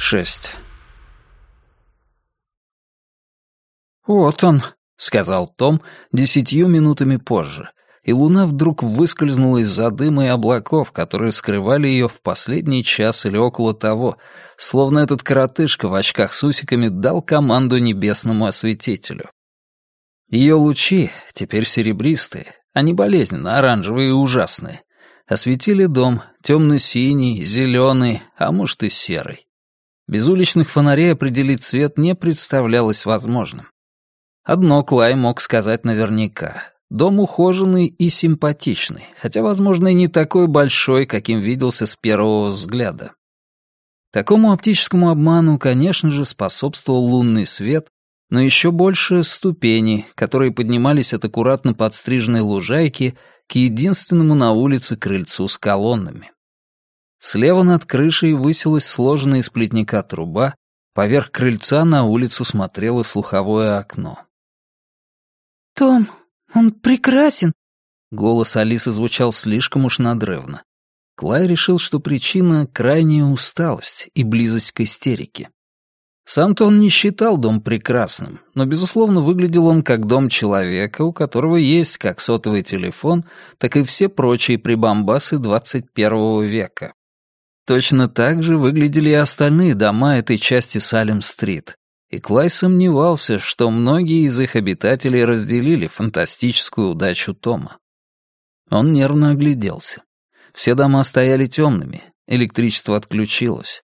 шесть. «Вот он», — сказал Том десятью минутами позже, и луна вдруг выскользнула из-за дыма и облаков, которые скрывали ее в последний час или около того, словно этот коротышка в очках с усиками дал команду небесному осветителю. Ее лучи, теперь серебристые, не болезненно оранжевые и ужасные, осветили дом, темно-синий, зеленый, а может и серый. Без уличных фонарей определить цвет не представлялось возможным. Одно Клай мог сказать наверняка. Дом ухоженный и симпатичный, хотя, возможно, и не такой большой, каким виделся с первого взгляда. Такому оптическому обману, конечно же, способствовал лунный свет, но еще больше ступени, которые поднимались от аккуратно подстриженной лужайки к единственному на улице крыльцу с колоннами. Слева над крышей высилась сложенная из плетника труба, поверх крыльца на улицу смотрело слуховое окно. «Том, он прекрасен!» Голос Алисы звучал слишком уж надрывно. Клай решил, что причина — крайняя усталость и близость к истерике. Сам-то он не считал дом прекрасным, но, безусловно, выглядел он как дом человека, у которого есть как сотовый телефон, так и все прочие прибамбасы 21 века. Точно так же выглядели и остальные дома этой части Салем-стрит, и Клай сомневался, что многие из их обитателей разделили фантастическую удачу Тома. Он нервно огляделся. Все дома стояли темными, электричество отключилось.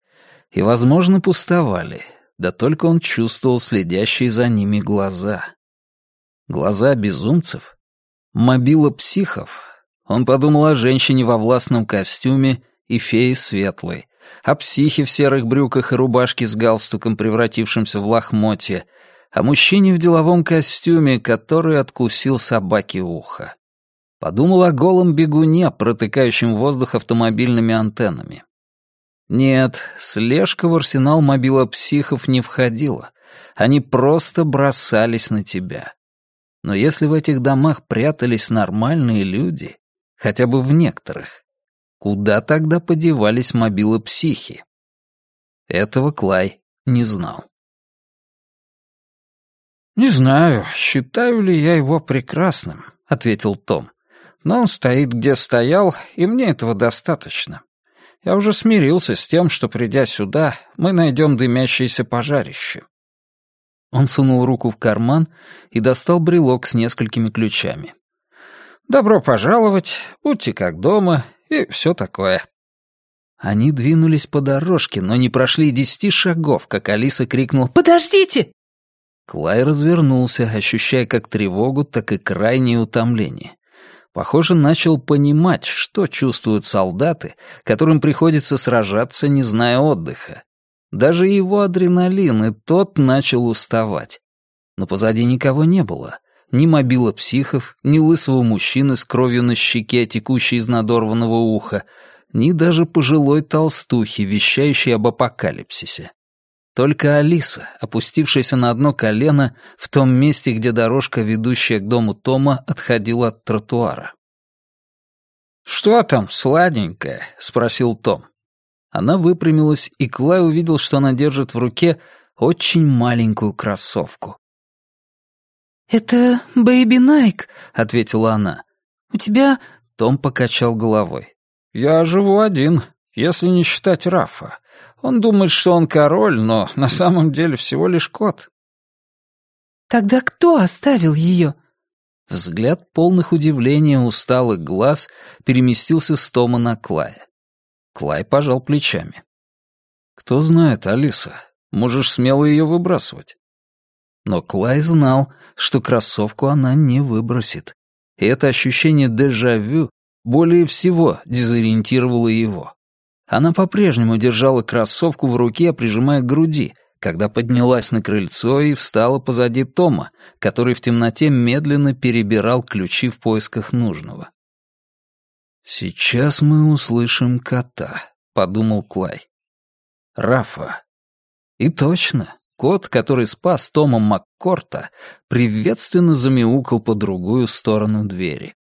И, возможно, пустовали, да только он чувствовал следящие за ними глаза. Глаза безумцев? Мобила психов? Он подумал о женщине во властном костюме и фее светлой, о психе в серых брюках и рубашке с галстуком, превратившемся в лохмотье, о мужчине в деловом костюме, который откусил собаке ухо. Подумал о голом бегуне, протыкающем воздух автомобильными антеннами. Нет, слежка в арсенал мобила психов не входила. Они просто бросались на тебя. Но если в этих домах прятались нормальные люди, хотя бы в некоторых, Куда тогда подевались мобилы психи? Этого Клай не знал. «Не знаю, считаю ли я его прекрасным», — ответил Том. «Но он стоит, где стоял, и мне этого достаточно. Я уже смирился с тем, что, придя сюда, мы найдем дымящееся пожарище». Он сунул руку в карман и достал брелок с несколькими ключами. «Добро пожаловать, будьте как дома, и все такое». Они двинулись по дорожке, но не прошли десяти шагов, как Алиса крикнула «Подождите!». Клай развернулся, ощущая как тревогу, так и крайнее утомление. Похоже, начал понимать, что чувствуют солдаты, которым приходится сражаться, не зная отдыха. Даже его адреналин и тот начал уставать. Но позади никого не было ни мобила психов, ни лысого мужчины с кровью на щеке, текущей из надорванного уха, ни даже пожилой толстухи, вещающей об апокалипсисе. Только Алиса, опустившаяся на одно колено в том месте, где дорожка, ведущая к дому Тома, отходила от тротуара. «Что там, сладенькая?» — спросил Том. Она выпрямилась, и Клай увидел, что она держит в руке очень маленькую кроссовку. «Это Бэйби Найк», — ответила она. «У тебя...» — Том покачал головой. «Я живу один, если не считать Рафа. Он думает, что он король, но на самом деле всего лишь кот». «Тогда кто оставил ее?» Взгляд полных удивления усталых глаз переместился с Тома на Клая. Клай пожал плечами. «Кто знает, Алиса, можешь смело ее выбрасывать». Но Клай знал, что кроссовку она не выбросит. И это ощущение дежавю более всего дезориентировало его. Она по-прежнему держала кроссовку в руке, прижимая к груди, когда поднялась на крыльцо и встала позади Тома, который в темноте медленно перебирал ключи в поисках нужного. «Сейчас мы услышим кота», — подумал Клай. «Рафа». И точно, Кот, который спас Тома Маккорта, приветственно замяукал по другую сторону двери.